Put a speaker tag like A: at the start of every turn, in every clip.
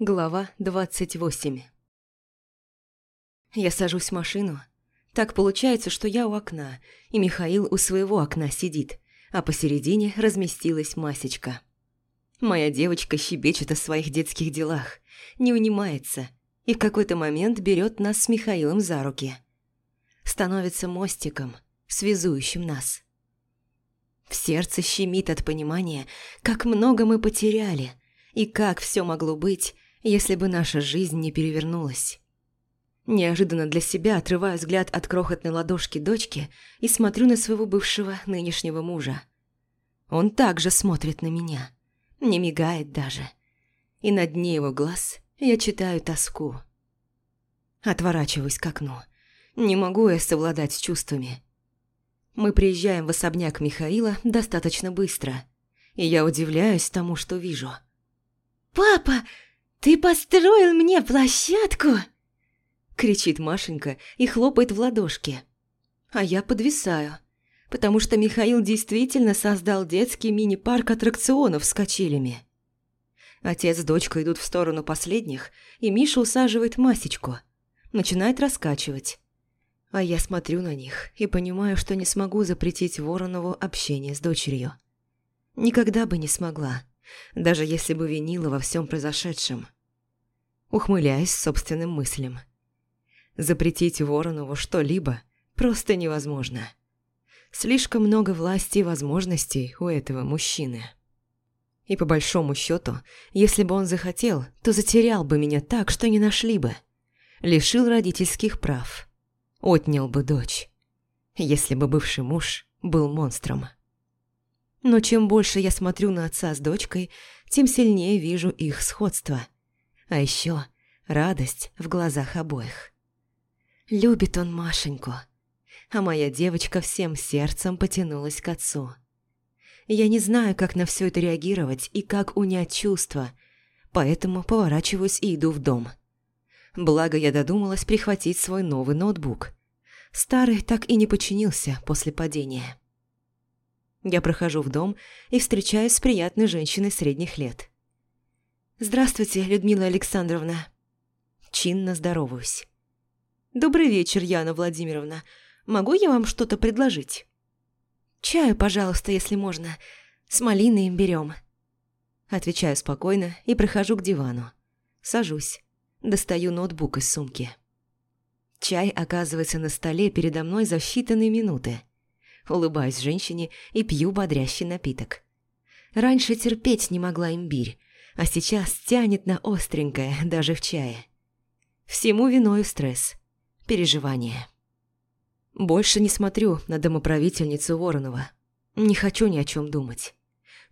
A: Глава 28 Я сажусь в машину. Так получается, что я у окна, и Михаил у своего окна сидит, а посередине разместилась Масечка. Моя девочка щебечет о своих детских делах, не унимается, и в какой-то момент берет нас с Михаилом за руки. Становится мостиком, связующим нас. В сердце щемит от понимания, как много мы потеряли, и как все могло быть, если бы наша жизнь не перевернулась. Неожиданно для себя отрываю взгляд от крохотной ладошки дочки и смотрю на своего бывшего нынешнего мужа. Он также смотрит на меня, не мигает даже. И на дне его глаз я читаю тоску. Отворачиваюсь к окну. Не могу я совладать с чувствами. Мы приезжаем в особняк Михаила достаточно быстро, и я удивляюсь тому, что вижу.
B: «Папа, «Ты построил мне площадку?»
A: Кричит Машенька и хлопает в ладошки. А я подвисаю, потому что Михаил действительно создал детский мини-парк аттракционов с качелями. Отец с дочкой идут в сторону последних, и Миша усаживает Масечку. Начинает раскачивать. А я смотрю на них и понимаю, что не смогу запретить Воронову общение с дочерью. Никогда бы не смогла даже если бы винила во всем произошедшем. Ухмыляясь собственным мыслям. Запретить Воронову что-либо просто невозможно. Слишком много власти и возможностей у этого мужчины. И по большому счету, если бы он захотел, то затерял бы меня так, что не нашли бы. Лишил родительских прав. Отнял бы дочь. Если бы бывший муж был монстром. Но чем больше я смотрю на отца с дочкой, тем сильнее вижу их сходство. А еще радость в глазах обоих. Любит он Машеньку, а моя девочка всем сердцем потянулась к отцу. Я не знаю, как на все это реагировать и как унять чувства, поэтому поворачиваюсь и иду в дом. Благо я додумалась прихватить свой новый ноутбук. Старый так и не починился после падения. Я прохожу в дом и встречаюсь с приятной женщиной средних лет. «Здравствуйте, Людмила Александровна». Чинно здороваюсь. «Добрый вечер, Яна Владимировна. Могу я вам что-то предложить?» «Чаю, пожалуйста, если можно. С малиной имбирём». Отвечаю спокойно и прохожу к дивану. Сажусь. Достаю ноутбук из сумки. Чай оказывается на столе передо мной за считанные минуты улыбаюсь женщине и пью бодрящий напиток. Раньше терпеть не могла имбирь, а сейчас тянет на остренькое даже в чае. Всему виною стресс, переживания. Больше не смотрю на домоправительницу Воронова. Не хочу ни о чем думать.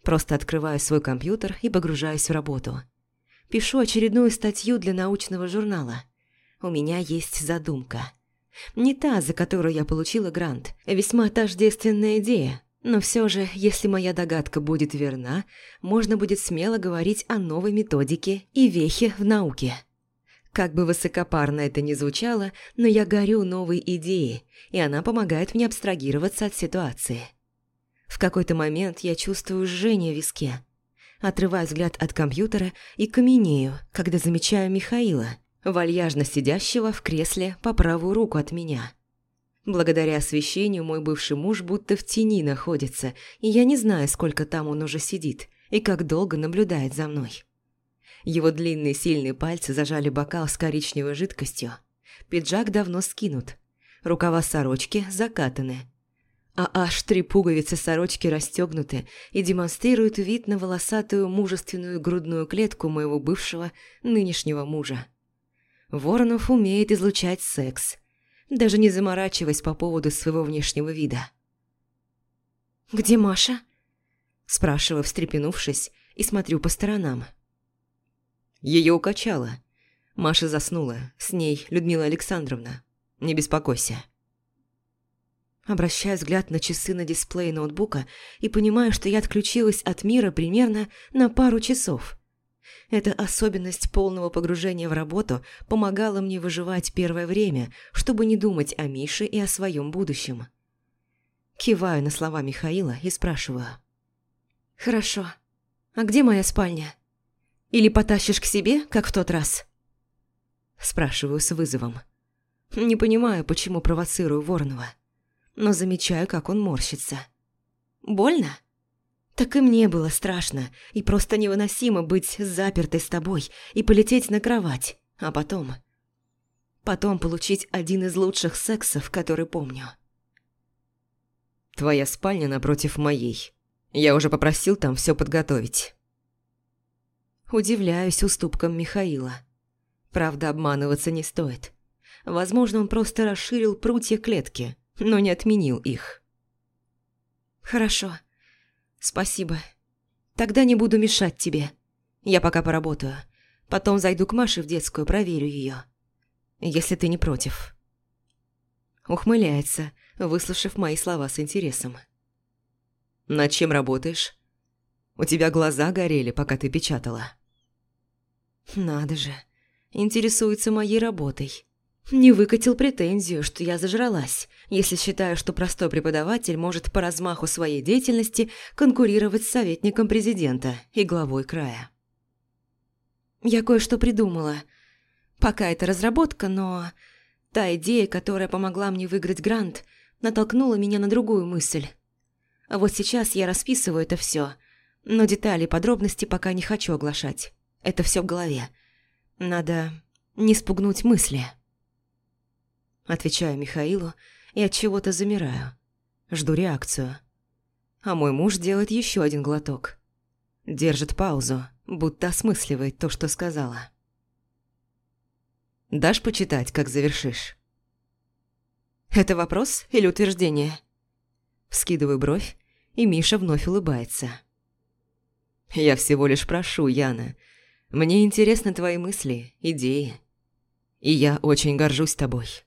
A: Просто открываю свой компьютер и погружаюсь в работу. Пишу очередную статью для научного журнала. У меня есть задумка – не та, за которую я получила грант, весьма тождественная идея. Но все же, если моя догадка будет верна, можно будет смело говорить о новой методике и вехе в науке. Как бы высокопарно это ни звучало, но я горю новой идеей, и она помогает мне абстрагироваться от ситуации. В какой-то момент я чувствую жжение в виске. Отрываю взгляд от компьютера и каменею, когда замечаю Михаила – вальяжно сидящего в кресле по правую руку от меня. Благодаря освещению мой бывший муж будто в тени находится, и я не знаю, сколько там он уже сидит и как долго наблюдает за мной. Его длинные сильные пальцы зажали бокал с коричневой жидкостью. Пиджак давно скинут. Рукава сорочки закатаны. А аж три пуговицы сорочки расстегнуты и демонстрируют вид на волосатую мужественную грудную клетку моего бывшего нынешнего мужа. Воронов умеет излучать секс, даже не заморачиваясь по поводу своего внешнего вида. «Где Маша?» Спрашиваю, встрепенувшись, и смотрю по сторонам. Ее укачало. Маша заснула. С ней Людмила Александровна. Не беспокойся. Обращаю взгляд на часы на дисплее ноутбука и понимаю, что я отключилась от мира примерно на пару часов. Эта особенность полного погружения в работу помогала мне выживать первое время, чтобы не думать о Мише и о своем будущем. Киваю на слова Михаила и спрашиваю. «Хорошо. А где моя спальня?» Или потащишь к себе, как в тот раз?» Спрашиваю с вызовом. Не понимаю, почему провоцирую Воронова, но замечаю, как он морщится. «Больно?» Так и мне было страшно и просто невыносимо быть запертой с тобой и полететь на кровать, а потом... Потом получить один из лучших сексов, который помню.
C: Твоя спальня напротив моей. Я уже попросил там все подготовить.
A: Удивляюсь уступкам Михаила. Правда, обманываться не стоит. Возможно, он просто расширил прутья клетки, но не отменил их. «Хорошо», «Спасибо. Тогда не буду мешать тебе. Я пока поработаю. Потом зайду к Маше в детскую, проверю ее. Если ты не против». Ухмыляется, выслушав мои слова с интересом.
C: «Над чем работаешь? У тебя глаза горели, пока ты печатала».
A: «Надо же, интересуется моей работой. Не выкатил претензию, что я зажралась, если считаю, что простой преподаватель может по размаху своей деятельности конкурировать с советником президента и главой края. Я кое-что придумала. Пока это разработка, но та идея, которая помогла мне выиграть грант, натолкнула меня на другую мысль. Вот сейчас я расписываю это все, но детали и подробности пока не хочу оглашать. Это все в голове. Надо не спугнуть мысли. Отвечаю Михаилу и от чего-то замираю. Жду реакцию. А мой муж делает еще один глоток. Держит паузу, будто осмысливает то, что сказала.
C: «Дашь почитать, как завершишь?»
A: «Это вопрос или утверждение?» Вскидываю бровь, и Миша вновь улыбается.
C: «Я всего лишь прошу, Яна. Мне интересны твои мысли, идеи. И я очень горжусь тобой».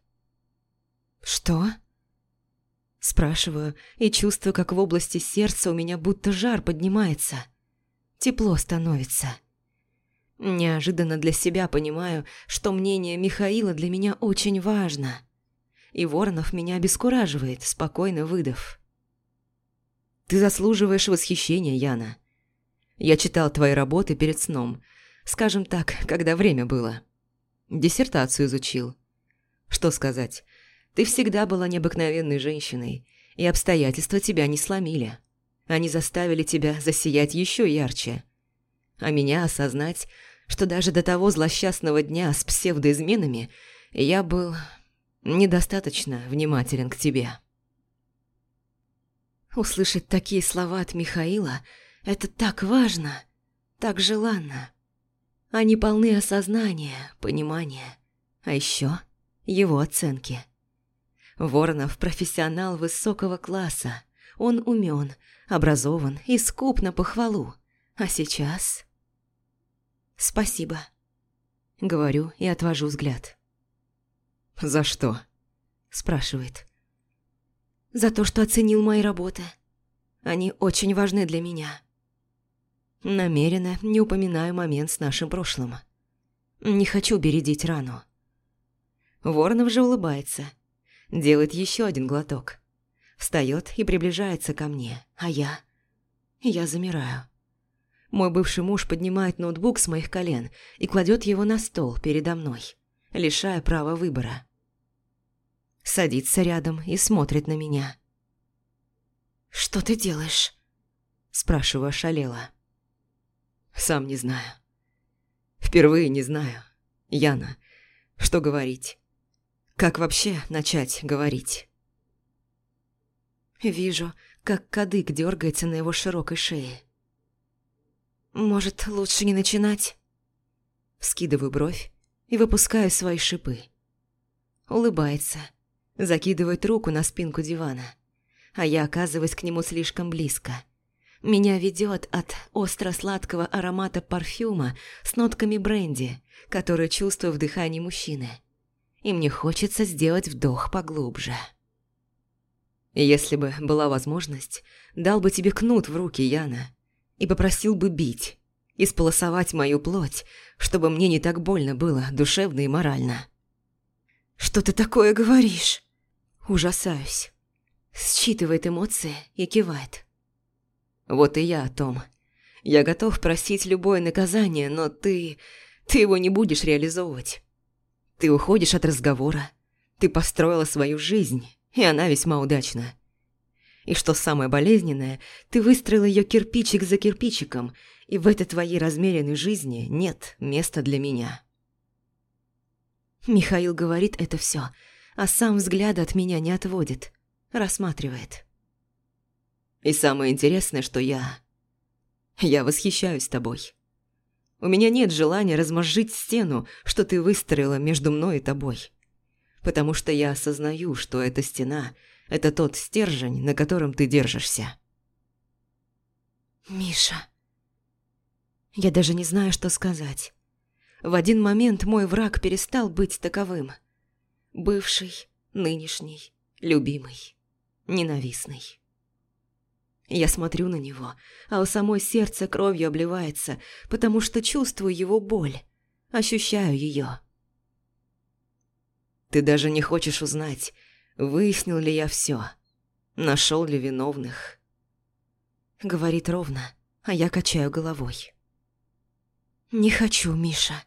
A: «Что?» Спрашиваю и чувствую, как в области сердца у меня будто жар поднимается. Тепло становится. Неожиданно для себя понимаю, что мнение Михаила для меня очень важно. И Воронов меня обескураживает, спокойно выдав.
C: «Ты заслуживаешь восхищения, Яна. Я читал твои работы перед сном, скажем так, когда время было. Диссертацию изучил. Что сказать, ты всегда была необыкновенной женщиной, и обстоятельства тебя не сломили. Они заставили тебя засиять еще ярче. А меня осознать, что даже до того злосчастного дня с псевдоизменами я был недостаточно внимателен к тебе.
A: Услышать такие слова от Михаила – это так важно, так желанно. Они полны осознания, понимания, а еще его оценки. Воронов – профессионал высокого класса. Он умен, образован и скуп на похвалу. А сейчас... «Спасибо», – говорю и отвожу взгляд.
C: «За что?»
A: – спрашивает. «За то, что оценил мои работы. Они очень важны для меня». Намеренно не упоминаю момент с нашим прошлым. Не хочу бередить рану. Воронов же улыбается – делает еще один глоток. Встает и приближается ко мне, а я... Я замираю. Мой бывший муж поднимает ноутбук с моих колен и кладет его на стол передо мной, лишая права выбора. Садится рядом и смотрит на меня. «Что ты делаешь?» Спрашиваю ошалела.
C: «Сам не знаю. Впервые не знаю. Яна, что говорить? Как вообще начать говорить?
A: Вижу, как кадык дергается на его широкой шее. Может, лучше не начинать? Скидываю бровь и выпускаю свои шипы. Улыбается, закидывает руку на спинку дивана, а я оказываюсь к нему слишком близко. Меня ведет от остро-сладкого аромата парфюма с нотками бренди, который чувствую в дыхании мужчины и мне хочется сделать вдох поглубже.
C: Если бы была возможность, дал бы тебе кнут в руки, Яна, и попросил бы бить, исполосовать мою плоть, чтобы мне не так больно было душевно и морально.
A: «Что ты такое говоришь?» Ужасаюсь. Считывает эмоции и кивает.
C: Вот и я о том.
A: Я готов просить любое наказание, но ты... Ты его не будешь реализовывать. Ты уходишь от разговора. Ты построила свою жизнь, и она весьма удачна. И что самое болезненное, ты выстроила ее кирпичик за кирпичиком, и в этой твоей размеренной жизни нет места для меня. Михаил говорит это все, а сам взгляда от меня не отводит, рассматривает. И самое интересное, что я... Я восхищаюсь тобой. У меня нет желания размозжить стену, что ты выстроила между мной и тобой. Потому что я осознаю, что эта стена – это тот стержень, на котором ты держишься.
B: Миша.
A: Я даже не знаю, что сказать. В один момент мой враг перестал быть таковым. Бывший, нынешний, любимый, ненавистный. Я смотрю на него, а у самой сердце кровью обливается, потому что чувствую его боль, ощущаю ее. Ты даже не хочешь узнать, выяснил ли я все, нашел ли виновных. Говорит ровно, а я качаю головой. Не хочу, Миша,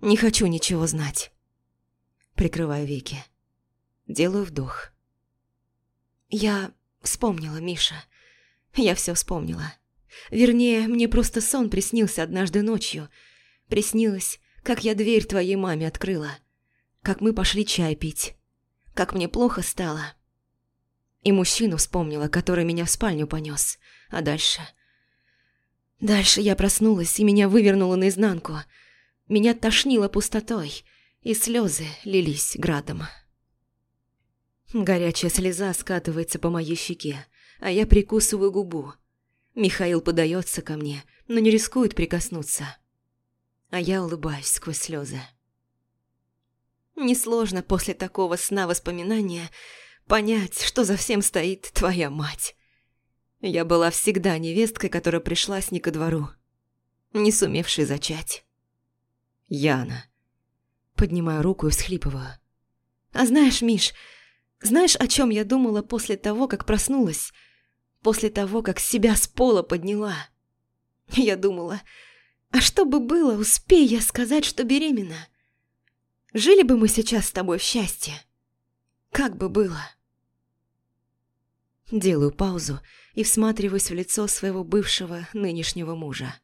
A: не хочу ничего знать. Прикрываю веки. Делаю вдох. Я вспомнила, Миша. Я все вспомнила. Вернее, мне просто сон приснился однажды ночью. Приснилось, как я дверь твоей маме открыла. Как мы пошли чай пить. Как мне плохо стало. И мужчину вспомнила, который меня в спальню понес. А дальше... Дальше я проснулась, и меня вывернуло наизнанку. Меня тошнило пустотой, и слезы лились градом. Горячая слеза скатывается по моей щеке а я прикусываю губу. Михаил подается ко мне, но не рискует прикоснуться. А я улыбаюсь сквозь слезы. Несложно после такого сна воспоминания понять, что за всем стоит твоя мать. Я была всегда невесткой, которая пришлась не ко двору, не сумевшей зачать. Яна. Поднимаю руку и всхлипываю. А знаешь, Миш, знаешь, о чем я думала после того, как проснулась? После того, как себя с пола подняла. Я думала, а что бы было, успей я сказать, что беременна? Жили бы мы сейчас с тобой в счастье? Как бы было? Делаю паузу и всматриваюсь в лицо своего бывшего нынешнего мужа.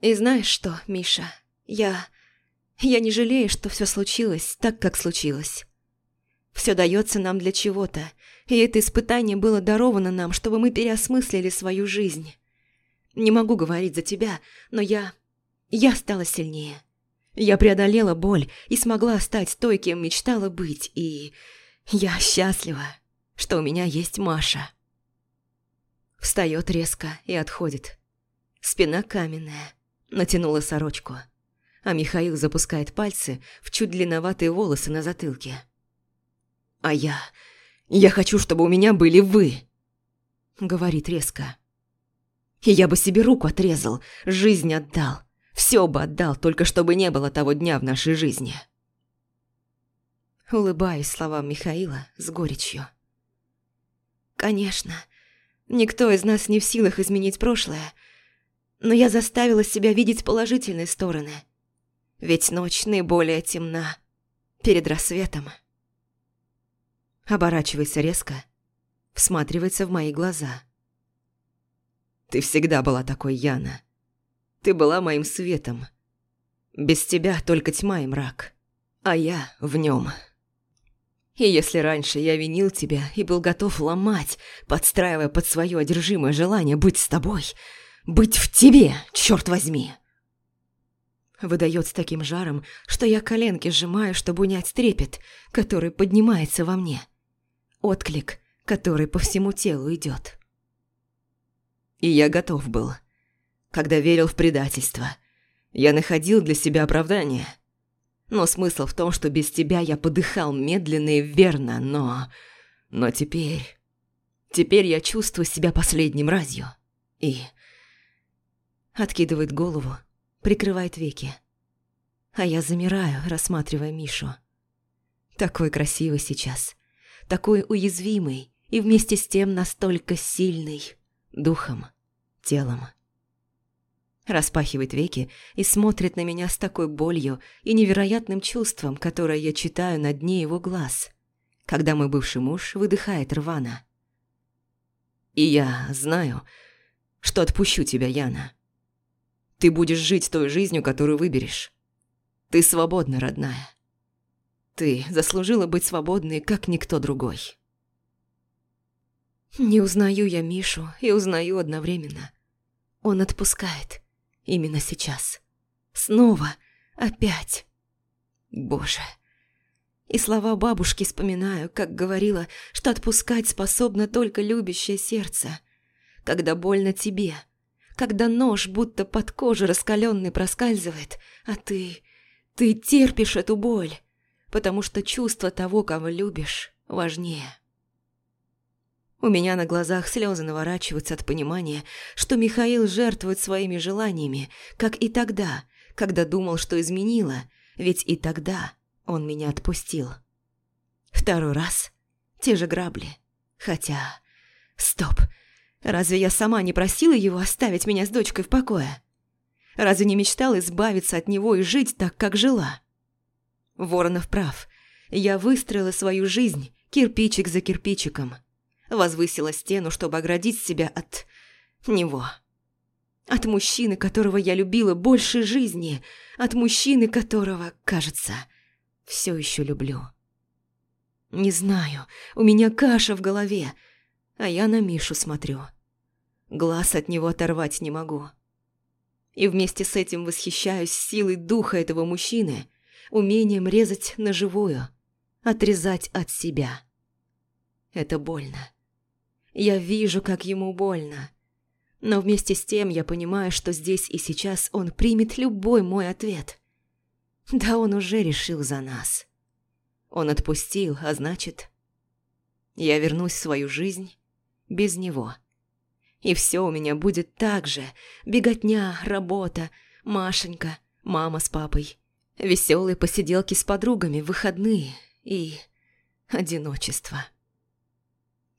A: И знаешь что, Миша, я... Я не жалею, что все случилось так, как случилось. Все дается нам для чего-то, и это испытание было даровано нам, чтобы мы переосмыслили свою жизнь. Не могу говорить за тебя, но я... Я стала сильнее. Я преодолела боль и смогла стать той, кем мечтала быть, и... Я счастлива, что у меня есть Маша. Встает резко и отходит. Спина каменная, натянула сорочку, а Михаил запускает пальцы в чуть длинноватые волосы на затылке. А я... Я хочу, чтобы у меня были вы!» Говорит резко. И я бы себе руку отрезал, жизнь отдал. Все бы отдал, только чтобы не было того дня в нашей жизни. Улыбаюсь словам Михаила с горечью. Конечно, никто из нас не в силах изменить прошлое, но я заставила себя видеть положительные стороны. Ведь ночь наиболее темна перед рассветом. Оборачивается резко, всматривается в мои глаза. «Ты всегда была такой, Яна. Ты была моим светом. Без тебя только тьма и мрак, а я в нем. И если раньше я винил тебя и был готов ломать, подстраивая под свое одержимое желание быть с тобой, быть в тебе, черт возьми!» Выдает с таким жаром, что я коленки сжимаю, чтобы унять трепет, который поднимается во мне – Отклик, который по всему телу идет. И я готов был. Когда верил в предательство, я находил для себя оправдание. Но смысл в том, что без тебя я подыхал медленно и верно, но... Но теперь... Теперь я чувствую себя последним разью. И... Откидывает голову, прикрывает веки. А я замираю, рассматривая Мишу. Такой красивый сейчас такой уязвимый и вместе с тем настолько сильный духом, телом Распахивает веки и смотрит на меня с такой болью и невероятным чувством, которое я читаю на дне его глаз, когда мой бывший муж выдыхает рвано. И я знаю, что отпущу тебя, Яна. Ты будешь жить той жизнью, которую выберешь. Ты свободна, родная. Ты заслужила быть свободной, как никто другой. Не узнаю я Мишу и узнаю одновременно. Он отпускает. Именно сейчас. Снова. Опять. Боже. И слова бабушки вспоминаю, как говорила, что отпускать способно только любящее сердце. Когда больно тебе. Когда нож будто под кожу раскаленный проскальзывает, а ты... Ты терпишь эту боль потому что чувство того, кого любишь, важнее. У меня на глазах слезы наворачиваются от понимания, что Михаил жертвует своими желаниями, как и тогда, когда думал, что изменила, ведь и тогда он меня отпустил. Второй раз те же грабли. Хотя... Стоп. Разве я сама не просила его оставить меня с дочкой в покое? Разве не мечтала избавиться от него и жить так, как жила? Воронов прав. Я выстроила свою жизнь кирпичик за кирпичиком. Возвысила стену, чтобы оградить себя от... него. От мужчины, которого я любила больше жизни. От мужчины, которого, кажется, все еще люблю. Не знаю, у меня каша в голове, а я на Мишу смотрю. Глаз от него оторвать не могу. И вместе с этим восхищаюсь силой духа этого мужчины – умением резать на живую, отрезать от себя. Это больно. Я вижу, как ему больно. Но вместе с тем я понимаю, что здесь и сейчас он примет любой мой ответ. Да он уже решил за нас. Он отпустил, а значит... Я вернусь в свою жизнь без него. И все у меня будет так же. Беготня, работа, Машенька, мама с папой. Веселые посиделки с подругами, выходные и одиночество.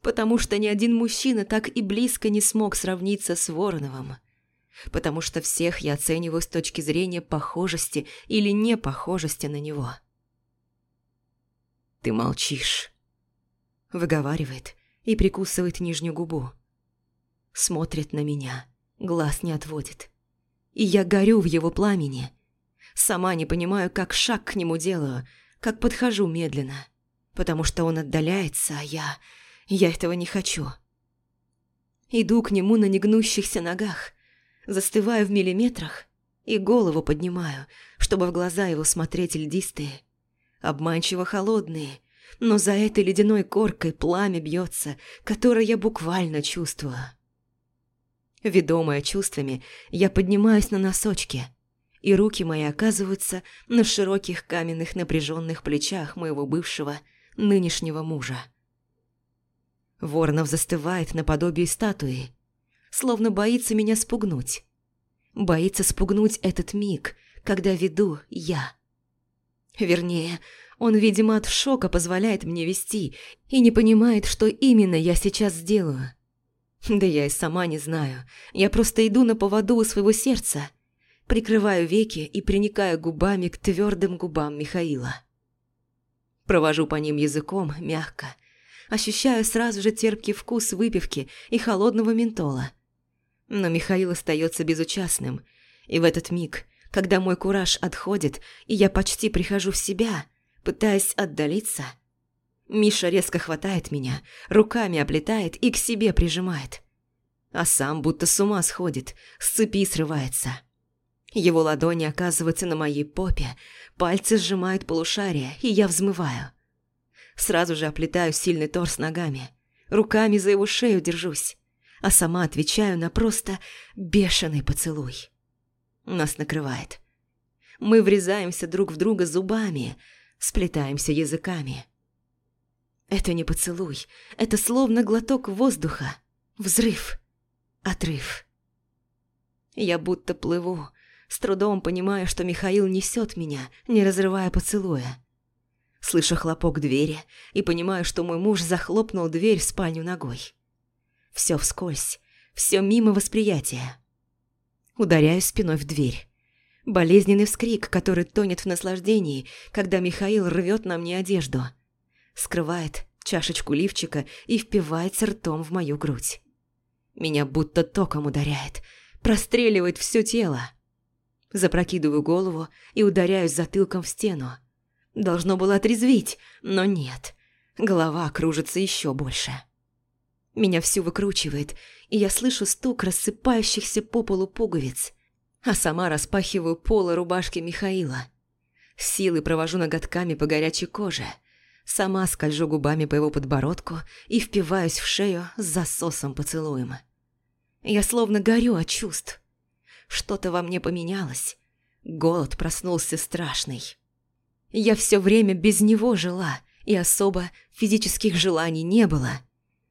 A: Потому что ни один мужчина так и близко не смог сравниться с Вороновым. Потому что всех я оцениваю с точки зрения похожести или непохожести на него. «Ты молчишь», — выговаривает и прикусывает нижнюю губу. Смотрит на меня, глаз не отводит. И я горю в его пламени — Сама не понимаю, как шаг к нему делаю, как подхожу медленно. Потому что он отдаляется, а я... Я этого не хочу. Иду к нему на негнущихся ногах, застываю в миллиметрах и голову поднимаю, чтобы в глаза его смотреть льдистые, обманчиво холодные, но за этой ледяной коркой пламя бьется, которое я буквально чувствую. Ведомая чувствами, я поднимаюсь на носочки – и руки мои оказываются на широких каменных напряженных плечах моего бывшего, нынешнего мужа. Воронов застывает наподобие статуи, словно боится меня спугнуть. Боится спугнуть этот миг, когда веду я. Вернее, он, видимо, от шока позволяет мне вести и не понимает, что именно я сейчас сделаю. Да я и сама не знаю, я просто иду на поводу у своего сердца – Прикрываю веки и приникаю губами к твердым губам Михаила. Провожу по ним языком мягко. Ощущаю сразу же терпкий вкус выпивки и холодного ментола. Но Михаил остается безучастным. И в этот миг, когда мой кураж отходит, и я почти прихожу в себя, пытаясь отдалиться, Миша резко хватает меня, руками оплетает и к себе прижимает. А сам будто с ума сходит, с цепи срывается. Его ладони оказываются на моей попе, пальцы сжимают полушария, и я взмываю. Сразу же оплетаю сильный торс ногами, руками за его шею держусь, а сама отвечаю на просто бешеный поцелуй. Нас накрывает. Мы врезаемся друг в друга зубами, сплетаемся языками. Это не поцелуй, это словно глоток воздуха, взрыв, отрыв. Я будто плыву, с трудом понимаю, что Михаил несет меня, не разрывая поцелуя. Слышу хлопок двери и понимаю, что мой муж захлопнул дверь в спальню ногой. Все вскользь, все мимо восприятия. Ударяю спиной в дверь. Болезненный вскрик, который тонет в наслаждении, когда Михаил рвет на мне одежду. Скрывает чашечку лифчика и впивается ртом в мою грудь. Меня будто током ударяет, простреливает все тело. Запрокидываю голову и ударяюсь затылком в стену. Должно было отрезвить, но нет. Голова кружится еще больше. Меня всю выкручивает, и я слышу стук рассыпающихся по полу пуговиц, а сама распахиваю полы рубашки Михаила. Силы провожу ноготками по горячей коже. Сама скольжу губами по его подбородку и впиваюсь в шею с засосом поцелуем. Я словно горю от чувств. Что-то во мне поменялось. Голод проснулся страшный. Я все время без него жила, и особо физических желаний не было.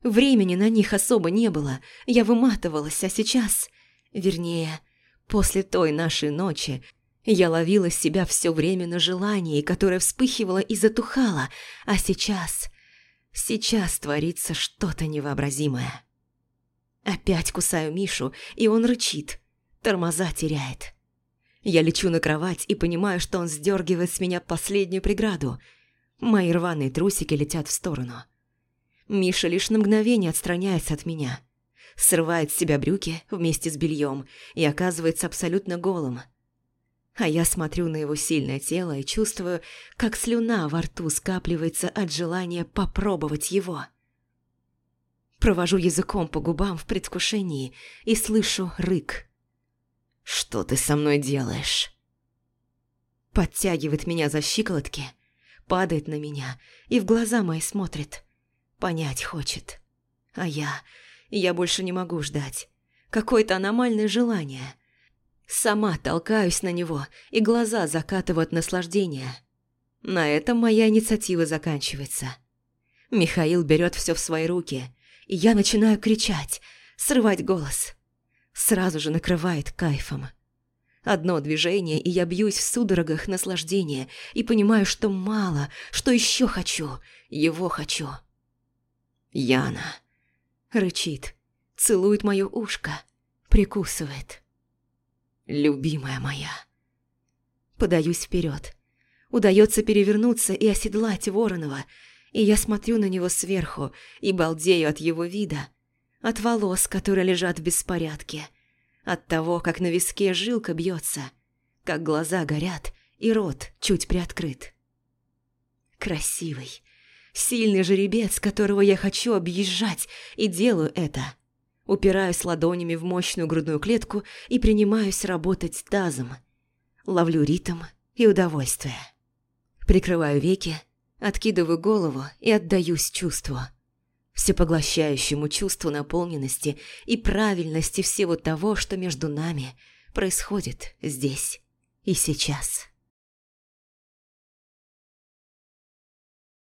A: Времени на них особо не было, я выматывалась, а сейчас... Вернее, после той нашей ночи я ловила себя все время на желании, которое вспыхивало и затухало, а сейчас... Сейчас творится что-то невообразимое. Опять кусаю Мишу, и он рычит, тормоза теряет. Я лечу на кровать и понимаю, что он сдергивает с меня последнюю преграду. Мои рваные трусики летят в сторону. Миша лишь на мгновение отстраняется от меня. Срывает с себя брюки вместе с бельем и оказывается абсолютно голым. А я смотрю на его сильное тело и чувствую, как слюна во рту скапливается от желания попробовать его. Провожу языком по губам в предвкушении и слышу рык – «Что ты со мной делаешь?» Подтягивает меня за щиколотки, падает на меня и в глаза мои смотрит. Понять хочет. А я... я больше не могу ждать. Какое-то аномальное желание. Сама толкаюсь на него и глаза закатываю от наслаждения. На этом моя инициатива заканчивается. Михаил берет все в свои руки, и я начинаю кричать, срывать голос сразу же накрывает кайфом. Одно движение, и я бьюсь в судорогах наслаждения и понимаю, что мало, что еще хочу, его хочу. Яна. Рычит, целует мое ушко, прикусывает. Любимая моя. Подаюсь вперед. Удается перевернуться и оседлать Воронова, и я смотрю на него сверху и балдею от его вида, от волос, которые лежат в беспорядке, от того, как на виске жилка бьется, как глаза горят и рот чуть приоткрыт. Красивый, сильный жеребец, которого я хочу объезжать, и делаю это. Упираюсь ладонями в мощную грудную клетку и принимаюсь работать тазом. Ловлю ритм и удовольствие. Прикрываю веки, откидываю голову и отдаюсь чувству – всепоглощающему чувству наполненности и правильности всего того, что между нами происходит здесь и сейчас.